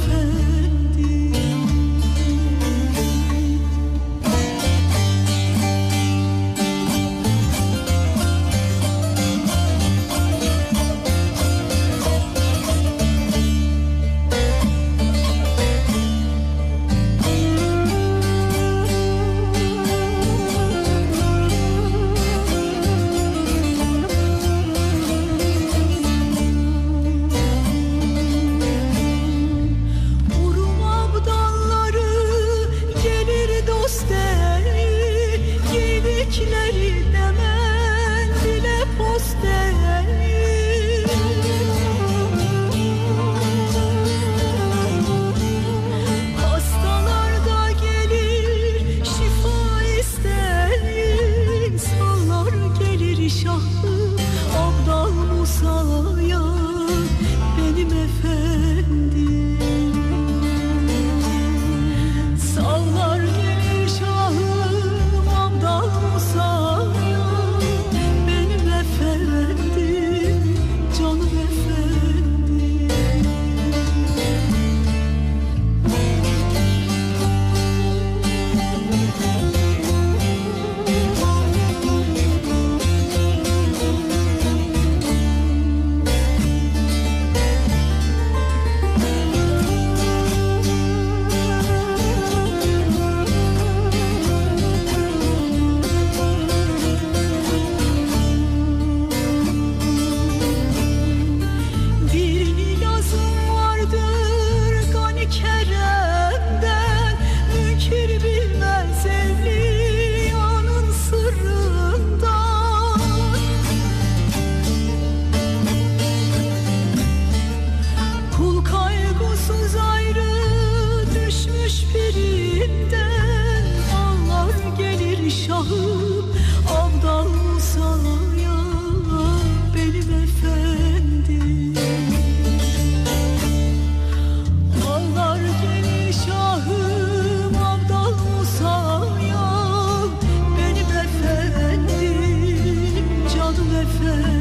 fait fait